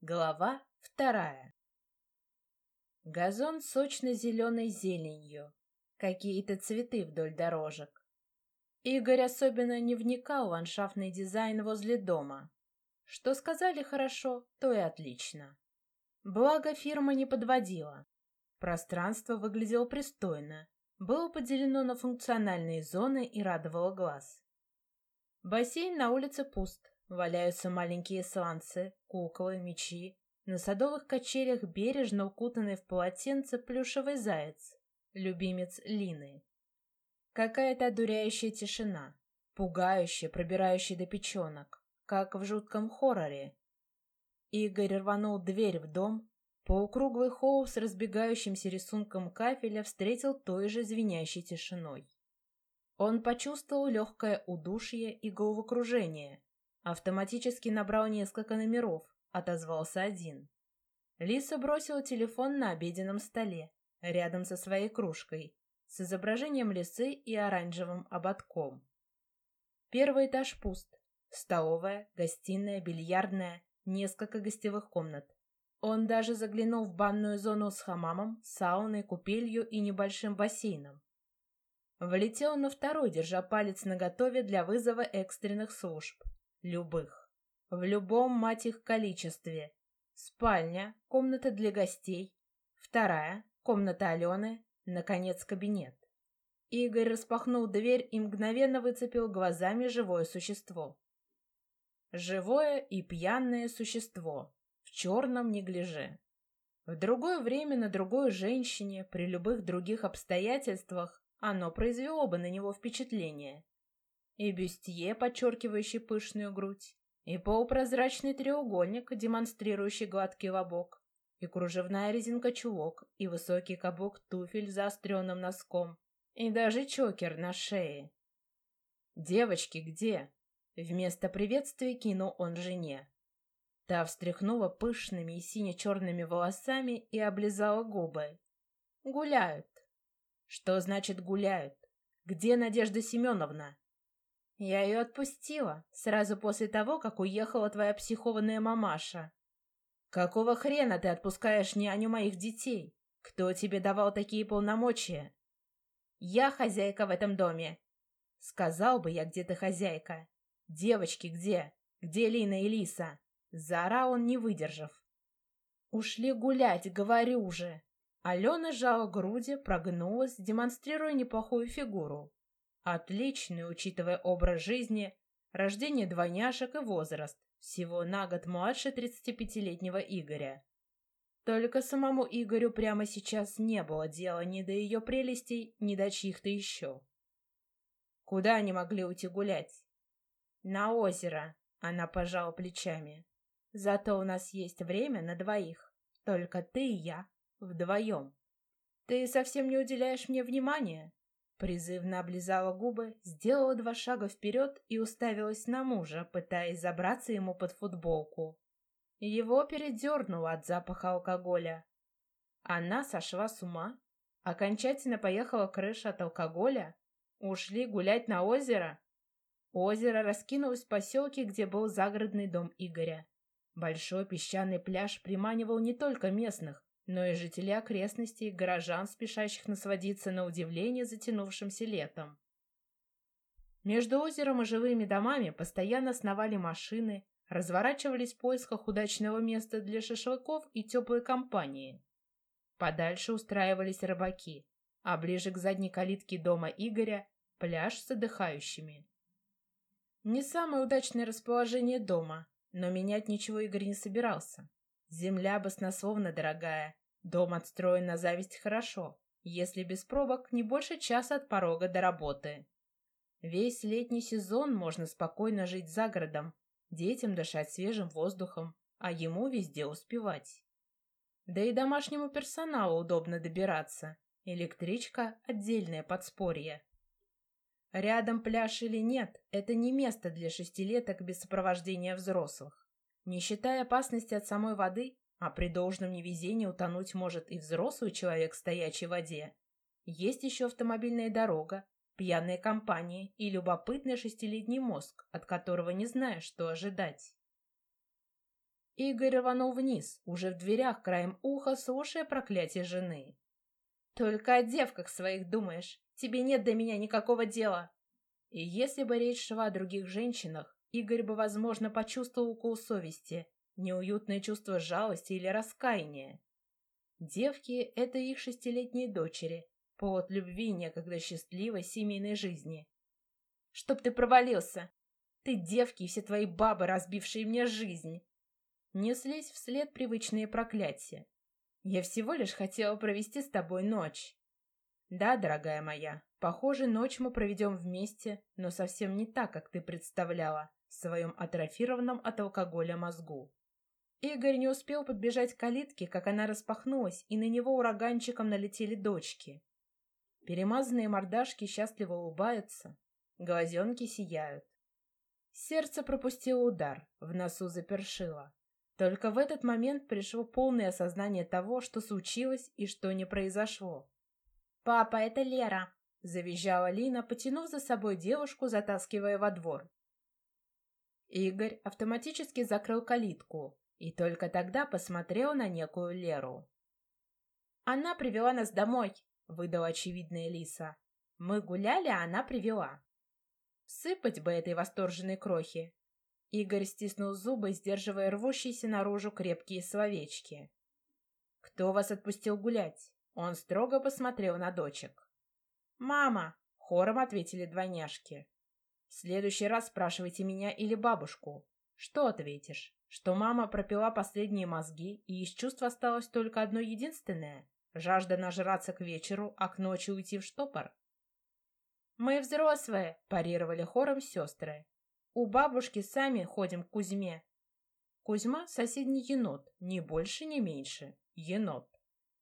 Глава вторая. Газон сочно-зеленой зеленью. Какие-то цветы вдоль дорожек. Игорь особенно не вникал в ландшафтный дизайн возле дома. Что сказали хорошо, то и отлично. Благо фирма не подводила. Пространство выглядело пристойно, было поделено на функциональные зоны и радовало глаз. Бассейн на улице пуст, Валяются маленькие сланцы, куклы, мечи. На садовых качелях бережно укутанный в полотенце плюшевый заяц, любимец Лины. Какая-то одуряющая тишина, пугающая, пробирающая до печенок, как в жутком хорроре. Игорь рванул дверь в дом, полукруглый холл с разбегающимся рисунком кафеля встретил той же звенящей тишиной. Он почувствовал легкое удушье и головокружение, Автоматически набрал несколько номеров, отозвался один. Лиса бросила телефон на обеденном столе, рядом со своей кружкой, с изображением лисы и оранжевым ободком. Первый этаж пуст. Столовая, гостиная, бильярдная, несколько гостевых комнат. Он даже заглянул в банную зону с хамамом, сауной, купелью и небольшим бассейном. Влетел на второй, держа палец наготове для вызова экстренных служб. Любых. В любом, мать их, количестве. Спальня, комната для гостей. Вторая, комната Алены. Наконец, кабинет. Игорь распахнул дверь и мгновенно выцепил глазами живое существо. Живое и пьяное существо. В черном неглиже. В другое время на другой женщине, при любых других обстоятельствах, оно произвело бы на него впечатление и бюстье, подчеркивающий пышную грудь, и полупрозрачный треугольник, демонстрирующий гладкий лобок, и кружевная резинка-чулок, и высокий каблук туфель с заостренным носком, и даже чокер на шее. «Девочки, где?» Вместо приветствия кинул он жене. Та встряхнула пышными и сине-черными волосами и облизала губы. «Гуляют». «Что значит гуляют? Где Надежда Семеновна?» Я ее отпустила, сразу после того, как уехала твоя психованная мамаша. Какого хрена ты отпускаешь няню моих детей? Кто тебе давал такие полномочия? Я хозяйка в этом доме. Сказал бы я, где ты хозяйка. Девочки где? Где Лина и Лиса? Заорал он, не выдержав. Ушли гулять, говорю же. Алена сжала груди, прогнулась, демонстрируя неплохую фигуру. Отличный, учитывая образ жизни, рождение двойняшек и возраст, всего на год младше 35-летнего Игоря. Только самому Игорю прямо сейчас не было дела ни до ее прелестей, ни до чьих-то еще. Куда они могли уйти гулять? На озеро, она пожала плечами. Зато у нас есть время на двоих. Только ты и я. Вдвоем. Ты совсем не уделяешь мне внимания. Призывно облизала губы, сделала два шага вперед и уставилась на мужа, пытаясь забраться ему под футболку. Его передернуло от запаха алкоголя. Она сошла с ума? Окончательно поехала крыша от алкоголя? Ушли гулять на озеро? Озеро раскинулось в поселке, где был загородный дом Игоря. Большой песчаный пляж приманивал не только местных, но и жители окрестностей, горожан, спешащих насводиться на удивление затянувшимся летом. Между озером и живыми домами постоянно сновали машины, разворачивались в поисках удачного места для шашлыков и теплой компании. Подальше устраивались рыбаки, а ближе к задней калитке дома Игоря – пляж с отдыхающими. Не самое удачное расположение дома, но менять ничего Игорь не собирался. Земля баснословно дорогая, Дом отстроен на зависть хорошо, если без пробок не больше часа от порога до работы. Весь летний сезон можно спокойно жить за городом, детям дышать свежим воздухом, а ему везде успевать. Да и домашнему персоналу удобно добираться. Электричка — отдельное подспорье. Рядом пляж или нет, это не место для шестилеток без сопровождения взрослых. Не считая опасности от самой воды, а при должном невезении утонуть может и взрослый человек в стоячей воде. Есть еще автомобильная дорога, пьяные компании и любопытный шестилетний мозг, от которого не знаешь, что ожидать. Игорь рванул вниз, уже в дверях краем уха, слушая проклятие жены. «Только о девках своих думаешь. Тебе нет до меня никакого дела». И если бы речь шла о других женщинах, Игорь бы, возможно, почувствовал укол совести, неуютное чувство жалости или раскаяния. Девки — это их шестилетние дочери, повод любви некогда счастливой семейной жизни. «Чтоб ты провалился! Ты девки и все твои бабы, разбившие мне жизнь!» Неслись вслед привычные проклятия. Я всего лишь хотела провести с тобой ночь. Да, дорогая моя, похоже, ночь мы проведем вместе, но совсем не так, как ты представляла, в своем атрофированном от алкоголя мозгу. Игорь не успел подбежать к калитке, как она распахнулась, и на него ураганчиком налетели дочки. Перемазанные мордашки счастливо улыбаются, глазенки сияют. Сердце пропустило удар, в носу запершило. Только в этот момент пришло полное осознание того, что случилось и что не произошло. «Папа, это Лера!» — завизжала Лина, потянув за собой девушку, затаскивая во двор. Игорь автоматически закрыл калитку и только тогда посмотрел на некую Леру. «Она привела нас домой», — выдала очевидная Лиса. «Мы гуляли, а она привела». Сыпать бы этой восторженной крохи, Игорь стиснул зубы, сдерживая рвущиеся наружу крепкие словечки. «Кто вас отпустил гулять?» Он строго посмотрел на дочек. «Мама!» — хором ответили двойняшки. «В следующий раз спрашивайте меня или бабушку. Что ответишь? Что мама пропила последние мозги, и из чувств осталось только одно единственное — жажда нажраться к вечеру, а к ночи уйти в штопор?» «Мы взрослые!» — парировали хором сестры. У бабушки сами ходим к Кузьме. Кузьма — соседний енот, ни больше, ни меньше. Енот.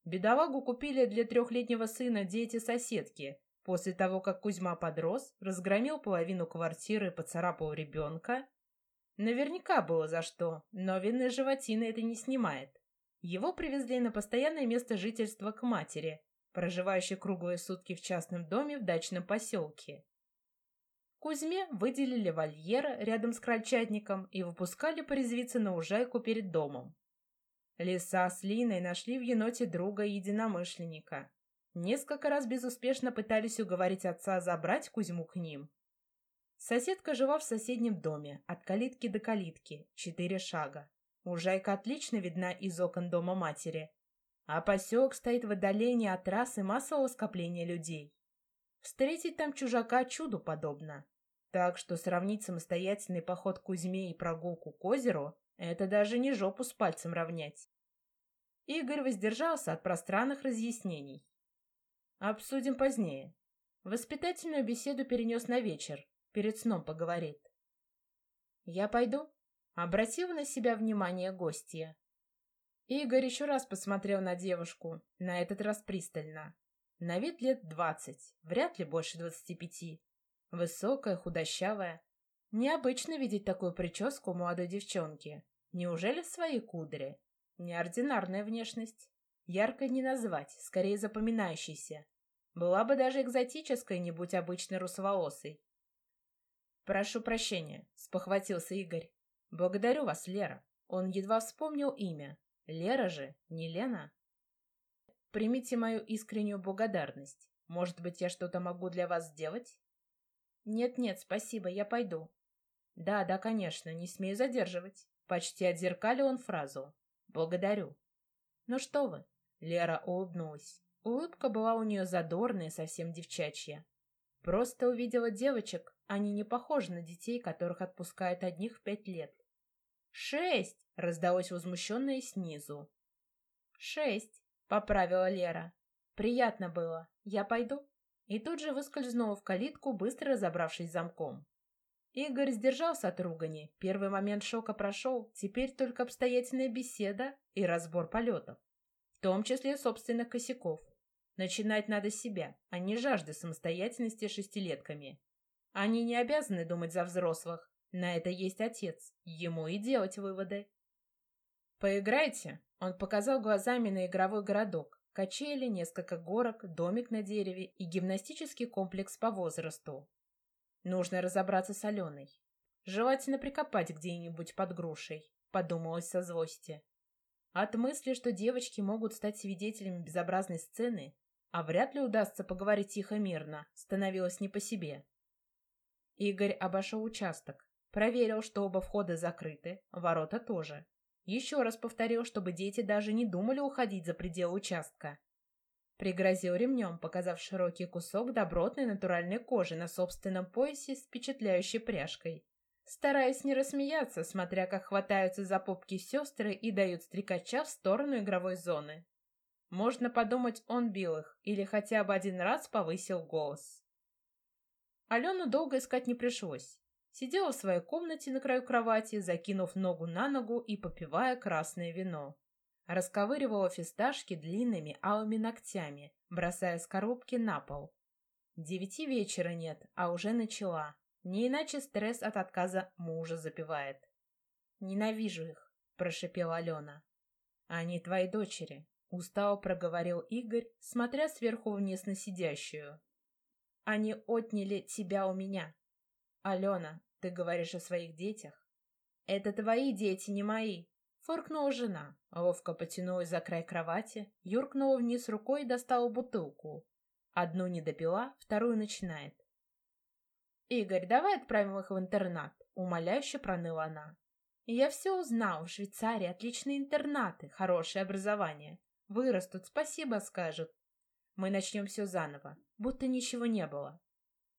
Бедолагу купили для трехлетнего сына дети-соседки. После того, как Кузьма подрос, разгромил половину квартиры и поцарапал ребенка. Наверняка было за что, но вины животины это не снимает. Его привезли на постоянное место жительства к матери, проживающей круглые сутки в частном доме в дачном поселке. Кузьме выделили вольер рядом с крольчатником и выпускали порезвиться на ужайку перед домом. Лиса с Линой нашли в еноте друга единомышленника. Несколько раз безуспешно пытались уговорить отца забрать Кузьму к ним. Соседка жила в соседнем доме, от калитки до калитки, четыре шага. Ужайка отлично видна из окон дома матери. А поселок стоит в отдалении от трассы массового скопления людей. Встретить там чужака чуду подобно. Так что сравнить самостоятельный поход к Кузьме и прогулку к озеру — это даже не жопу с пальцем равнять. Игорь воздержался от пространных разъяснений. Обсудим позднее. Воспитательную беседу перенес на вечер, перед сном поговорит. «Я пойду?» — обратила на себя внимание гостья. Игорь еще раз посмотрел на девушку, на этот раз пристально. На вид лет двадцать, вряд ли больше двадцати пяти. Высокая, худощавая. Необычно видеть такую прическу у молодой девчонки. Неужели свои кудри? Неординарная внешность. Яркой не назвать, скорее запоминающейся. Была бы даже экзотической, не будь обычной русоволосой. «Прошу прощения», — спохватился Игорь. «Благодарю вас, Лера». Он едва вспомнил имя. Лера же, не Лена. Примите мою искреннюю благодарность. Может быть, я что-то могу для вас сделать? «Нет-нет, спасибо, я пойду». «Да, да, конечно, не смею задерживать». Почти отзеркалил он фразу. «Благодарю». «Ну что вы?» Лера улыбнулась. Улыбка была у нее задорная, совсем девчачья. Просто увидела девочек, они не похожи на детей, которых отпускают одних в пять лет. «Шесть!» — раздалось возмущенное снизу. «Шесть!» — поправила Лера. «Приятно было. Я пойду?» и тут же выскользнула в калитку, быстро разобравшись замком. Игорь сдержался от ругани. Первый момент шока прошел, теперь только обстоятельная беседа и разбор полетов. В том числе собственных косяков. Начинать надо с себя, а не жажды самостоятельности шестилетками. Они не обязаны думать за взрослых. На это есть отец. Ему и делать выводы. «Поиграйте?» Он показал глазами на игровой городок. Качели, несколько горок, домик на дереве и гимнастический комплекс по возрасту. Нужно разобраться с Аленой. Желательно прикопать где-нибудь под грушей. подумалось со злости. От мысли, что девочки могут стать свидетелями безобразной сцены, а вряд ли удастся поговорить тихо-мирно, становилось не по себе. Игорь обошел участок, проверил, что оба входа закрыты, ворота тоже. Еще раз повторил, чтобы дети даже не думали уходить за пределы участка. Пригрозил ремнем, показав широкий кусок добротной натуральной кожи на собственном поясе с впечатляющей пряжкой. Стараясь не рассмеяться, смотря как хватаются за попки сестры и дают стрекача в сторону игровой зоны. Можно подумать, он бил их или хотя бы один раз повысил голос. Алену долго искать не пришлось. Сидела в своей комнате на краю кровати, закинув ногу на ногу и попивая красное вино. Расковыривала фисташки длинными алыми ногтями, бросая с коробки на пол. Девяти вечера нет, а уже начала. Не иначе стресс от отказа мужа запивает. «Ненавижу их», — прошепела Алена. «Они твои дочери», — устало проговорил Игорь, смотря сверху вниз на сидящую. «Они отняли тебя у меня. Алена, ты говоришь о своих детях?» «Это твои дети, не мои», Фыркнула жена, ловко потянулась за край кровати, юркнула вниз рукой и достала бутылку. Одну не допила, вторую начинает. «Игорь, давай отправим их в интернат», — умоляюще проныла она. «Я все узнал, в Швейцарии отличные интернаты, хорошее образование. Вырастут, спасибо скажут. Мы начнем все заново, будто ничего не было.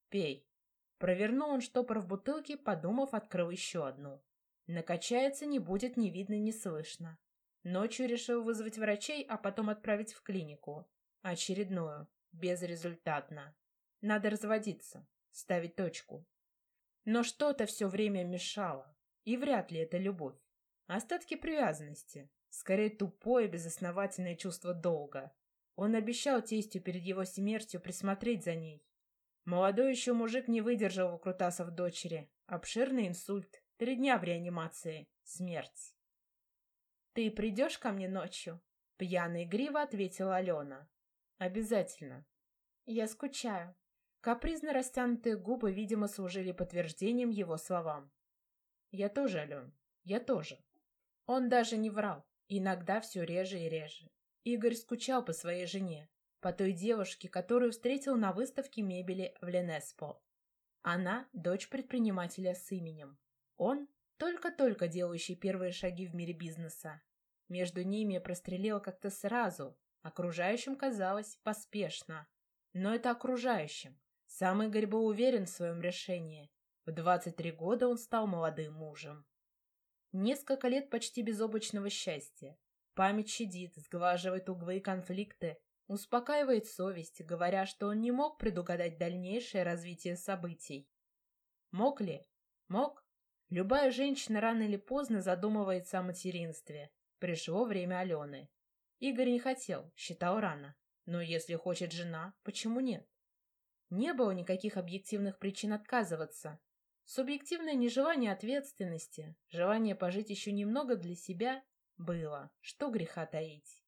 Пей». Провернул он штопор в бутылке, подумав, открыл еще одну. Накачается, не будет ни видно, ни слышно. Ночью решил вызвать врачей, а потом отправить в клинику. Очередную. Безрезультатно. Надо разводиться. Ставить точку. Но что-то все время мешало. И вряд ли это любовь. Остатки привязанности. Скорее тупое, безосновательное чувство долга. Он обещал тестю перед его смертью присмотреть за ней. Молодой еще мужик не выдержал выкрутасов дочери. Обширный инсульт, Три дня в реанимации. Смерть. «Ты придешь ко мне ночью?» Пьяно игриво ответила Алена. «Обязательно. Я скучаю». Капризно растянутые губы, видимо, служили подтверждением его словам. «Я тоже, Ален, я тоже». Он даже не врал, иногда все реже и реже. Игорь скучал по своей жене, по той девушке, которую встретил на выставке мебели в Ленеспо. Она – дочь предпринимателя с именем. Он только-только делающий первые шаги в мире бизнеса. Между ними прострелил как-то сразу, окружающим казалось поспешно. Но это окружающим. Сам Игорь был уверен в своем решении. В 23 года он стал молодым мужем. Несколько лет почти безоблачного счастья. Память щадит, сглаживает углы конфликты, успокаивает совесть, говоря, что он не мог предугадать дальнейшее развитие событий. Мог ли? Мог? Любая женщина рано или поздно задумывается о материнстве. Пришло время Алены. Игорь не хотел, считал рано. Но если хочет жена, почему нет? Не было никаких объективных причин отказываться. Субъективное нежелание ответственности, желание пожить еще немного для себя было, что греха таить.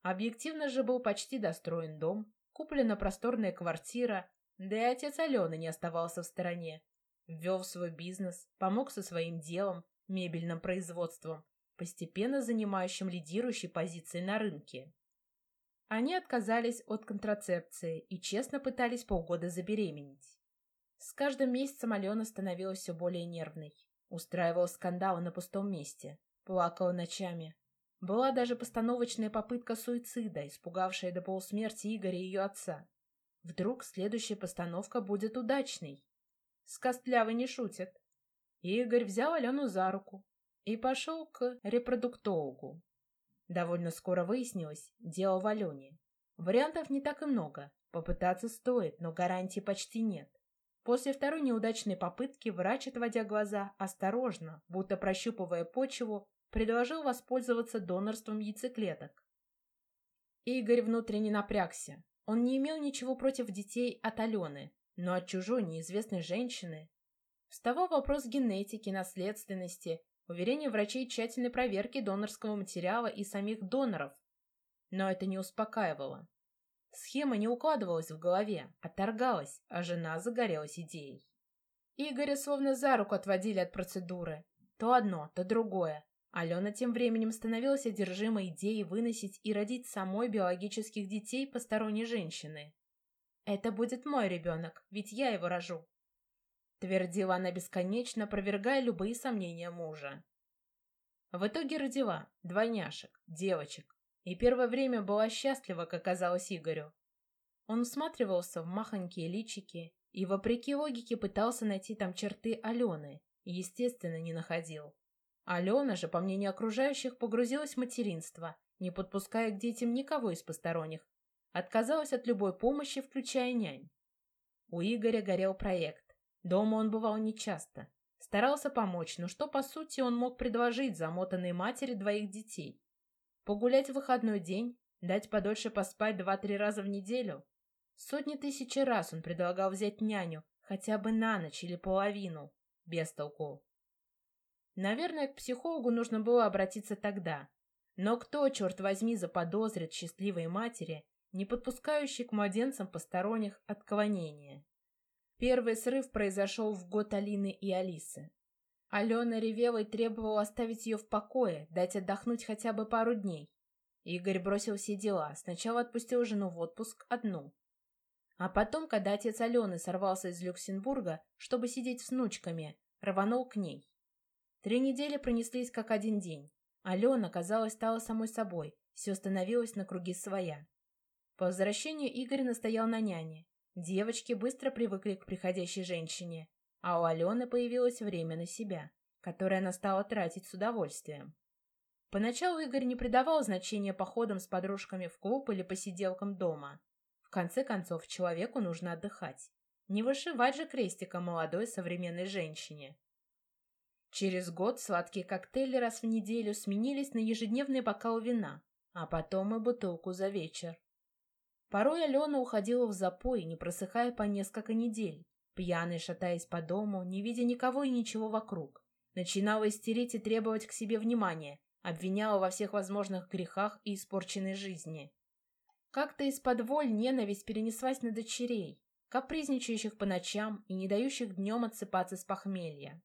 Объективно же был почти достроен дом, куплена просторная квартира, да и отец Алены не оставался в стороне, Ввел свой бизнес, помог со своим делом, мебельным производством, постепенно занимающим лидирующей позиции на рынке. Они отказались от контрацепции и честно пытались полгода забеременеть. С каждым месяцем Алена становилась все более нервной. Устраивала скандалы на пустом месте. Плакала ночами. Была даже постановочная попытка суицида, испугавшая до полусмерти Игоря и ее отца. Вдруг следующая постановка будет удачной. С Костлявой не шутят. Игорь взял Алену за руку и пошел к репродуктологу. Довольно скоро выяснилось, дело в Алене. Вариантов не так и много. Попытаться стоит, но гарантий почти нет. После второй неудачной попытки врач, отводя глаза, осторожно, будто прощупывая почву, предложил воспользоваться донорством яйцеклеток. Игорь внутренне напрягся. Он не имел ничего против детей от Алены, но от чужой неизвестной женщины вставал вопрос генетики, наследственности, уверения врачей тщательной проверки донорского материала и самих доноров. Но это не успокаивало. Схема не укладывалась в голове, отторгалась, а жена загорелась идеей. Игоря словно за руку отводили от процедуры. То одно, то другое. Алена тем временем становилась одержимой идеей выносить и родить самой биологических детей посторонней женщины. «Это будет мой ребенок, ведь я его рожу», — твердила она бесконечно, опровергая любые сомнения мужа. В итоге родила двойняшек, девочек, и первое время была счастлива, как казалось Игорю. Он всматривался в махонькие личики и, вопреки логике, пытался найти там черты Алены, и, естественно, не находил. Алена же, по мнению окружающих, погрузилась в материнство, не подпуская к детям никого из посторонних. Отказалась от любой помощи, включая нянь. У Игоря горел проект. Дома он бывал нечасто. Старался помочь, но что, по сути, он мог предложить замотанной матери двоих детей? Погулять в выходной день? Дать подольше поспать два-три раза в неделю? Сотни тысячи раз он предлагал взять няню, хотя бы на ночь или половину. Без толку. Наверное, к психологу нужно было обратиться тогда. Но кто, черт возьми, заподозрит счастливой матери, не подпускающей к младенцам посторонних отклонения? Первый срыв произошел в год Алины и Алисы. Алена ревела и требовала оставить ее в покое, дать отдохнуть хотя бы пару дней. Игорь бросил все дела, сначала отпустил жену в отпуск одну. А потом, когда отец Алены сорвался из Люксембурга, чтобы сидеть с внучками, рванул к ней. Три недели пронеслись как один день. Алена, казалось, стала самой собой, все становилось на круги своя. По возвращению Игорь настоял на няне. Девочки быстро привыкли к приходящей женщине, а у Алены появилось время на себя, которое она стала тратить с удовольствием. Поначалу Игорь не придавал значения походам с подружками в клуб или посиделкам дома. В конце концов, человеку нужно отдыхать. Не вышивать же крестиком молодой современной женщине. Через год сладкие коктейли раз в неделю сменились на ежедневный бокал вина, а потом и бутылку за вечер. Порой Алена уходила в запой, не просыхая по несколько недель, пьяной шатаясь по дому, не видя никого и ничего вокруг. Начинала истерить и требовать к себе внимания, обвиняла во всех возможных грехах и испорченной жизни. Как-то из-под воль ненависть перенеслась на дочерей, капризничающих по ночам и не дающих днем отсыпаться с похмелья.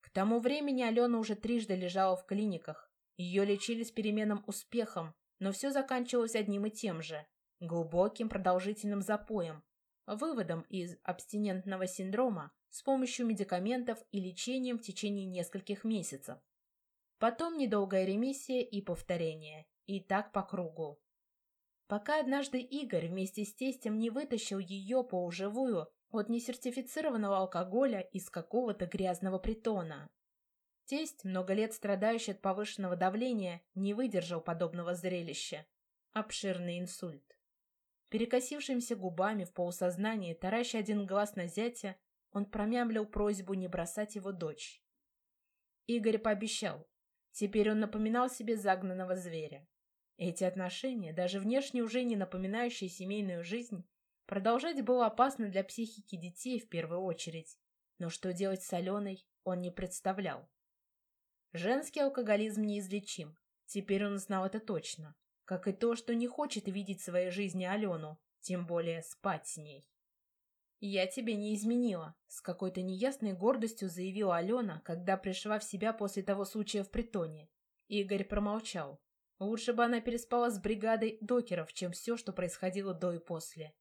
К тому времени Алена уже трижды лежала в клиниках. Ее лечили с переменным успехом, но все заканчивалось одним и тем же – глубоким продолжительным запоем, выводом из абстинентного синдрома с помощью медикаментов и лечением в течение нескольких месяцев. Потом недолгая ремиссия и повторение, и так по кругу. Пока однажды Игорь вместе с тестем не вытащил ее поуживую от несертифицированного алкоголя из какого-то грязного притона. Тесть, много лет страдающий от повышенного давления, не выдержал подобного зрелища. Обширный инсульт. Перекосившимися губами в полусознании, тараща один глаз на зятя, он промямлил просьбу не бросать его дочь. Игорь пообещал. Теперь он напоминал себе загнанного зверя. Эти отношения, даже внешне уже не напоминающие семейную жизнь, Продолжать было опасно для психики детей в первую очередь, но что делать с Аленой, он не представлял. Женский алкоголизм неизлечим, теперь он знал это точно, как и то, что не хочет видеть в своей жизни Алену, тем более спать с ней. «Я тебе не изменила», — с какой-то неясной гордостью заявила Алена, когда пришла в себя после того случая в притоне. Игорь промолчал. Лучше бы она переспала с бригадой докеров, чем все, что происходило до и после.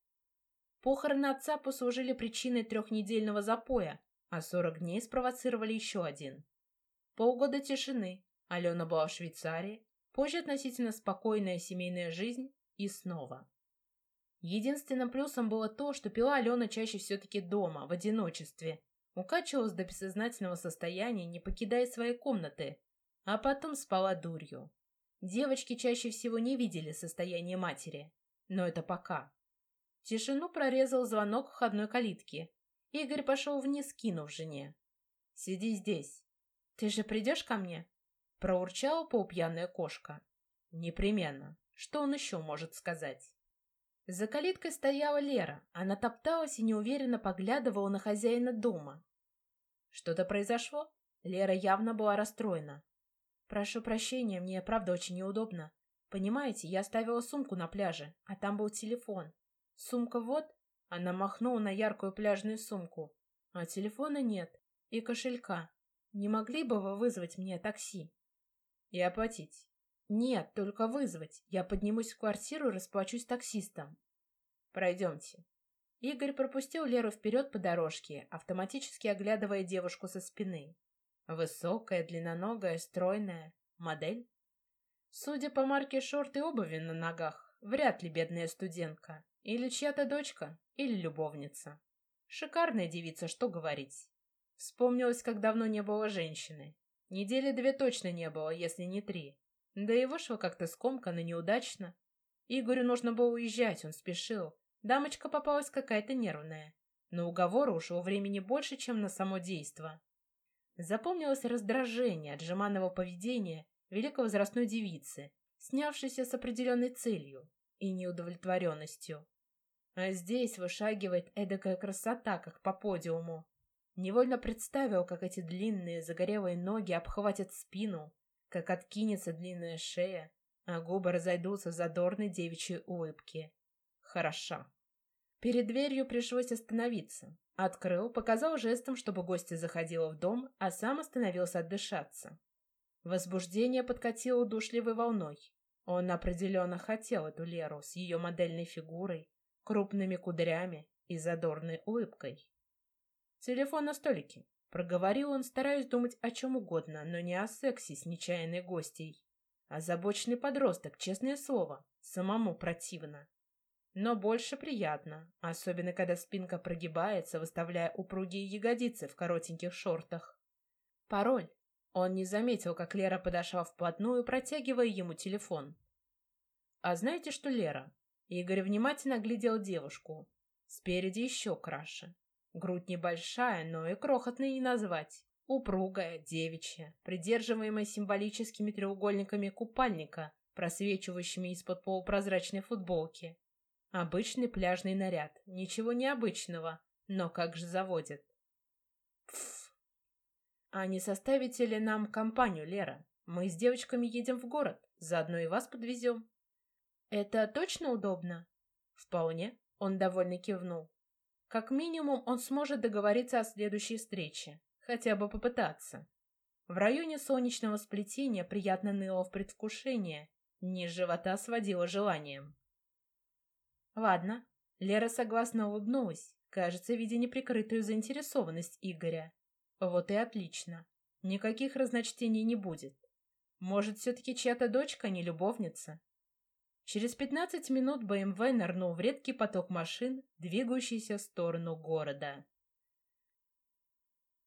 Похороны отца послужили причиной трехнедельного запоя, а сорок дней спровоцировали еще один. Полгода тишины, Алена была в Швейцарии, позже относительно спокойная семейная жизнь и снова. Единственным плюсом было то, что пила Алена чаще все-таки дома, в одиночестве, укачивалась до бессознательного состояния, не покидая своей комнаты, а потом спала дурью. Девочки чаще всего не видели состояние матери, но это пока. Тишину прорезал звонок входной калитки. Игорь пошел вниз, кинув жене. «Сиди здесь. Ты же придешь ко мне?» Проурчала полупьяная кошка. «Непременно. Что он еще может сказать?» За калиткой стояла Лера. Она топталась и неуверенно поглядывала на хозяина дома. «Что-то произошло?» Лера явно была расстроена. «Прошу прощения, мне правда очень неудобно. Понимаете, я оставила сумку на пляже, а там был телефон. Сумка вот, она махнула на яркую пляжную сумку. А телефона нет. И кошелька. Не могли бы вы вызвать мне такси? И оплатить. Нет, только вызвать. Я поднимусь в квартиру и расплачусь таксистом. Пройдемте. Игорь пропустил Леру вперед по дорожке, автоматически оглядывая девушку со спины. Высокая, длинноногая, стройная. Модель? Судя по марке шорт и обуви на ногах, вряд ли бедная студентка. Или чья-то дочка, или любовница. Шикарная девица, что говорить. Вспомнилось, как давно не было женщины. Недели две точно не было, если не три. Да и вышло как-то скомканно, неудачно. Игорю нужно было уезжать, он спешил. Дамочка попалась какая-то нервная. На уговоры ушло времени больше, чем на само действо. Запомнилось раздражение от жеманного поведения великовозрастной девицы, снявшейся с определенной целью и неудовлетворенностью. А здесь вышагивает эдакая красота, как по подиуму. Невольно представил, как эти длинные загорелые ноги обхватят спину, как откинется длинная шея, а губы разойдутся в задорной девичьей улыбке. Хороша. Перед дверью пришлось остановиться. Открыл, показал жестом, чтобы гостья заходила в дом, а сам остановился отдышаться. Возбуждение подкатило удушливой волной. Он определенно хотел эту Леру с ее модельной фигурой, крупными кудрями и задорной улыбкой. «Телефон на столике», — проговорил он, стараясь думать о чем угодно, но не о сексе с нечаянной гостьей. Озабоченный подросток, честное слово, самому противно. Но больше приятно, особенно когда спинка прогибается, выставляя упругие ягодицы в коротеньких шортах. Пароль. Он не заметил, как Лера подошла вплотную, протягивая ему телефон. «А знаете что, Лера?» Игорь внимательно глядел девушку. Спереди еще краше. Грудь небольшая, но и крохотной не назвать. Упругая, девичья, придерживаемая символическими треугольниками купальника, просвечивающими из-под полупрозрачной футболки. Обычный пляжный наряд, ничего необычного, но как же заводит. Пф. А не составите ли нам компанию, Лера? Мы с девочками едем в город, заодно и вас подвезем. «Это точно удобно?» «Вполне», — он довольно кивнул. «Как минимум он сможет договориться о следующей встрече, хотя бы попытаться». В районе солнечного сплетения приятно ныло в предвкушение, низ живота сводило желанием. «Ладно», — Лера согласно улыбнулась, кажется, видя неприкрытую заинтересованность Игоря. «Вот и отлично. Никаких разночтений не будет. Может, все-таки чья-то дочка, не любовница?» Через 15 минут БМВ нырнул в редкий поток машин, двигающийся в сторону города.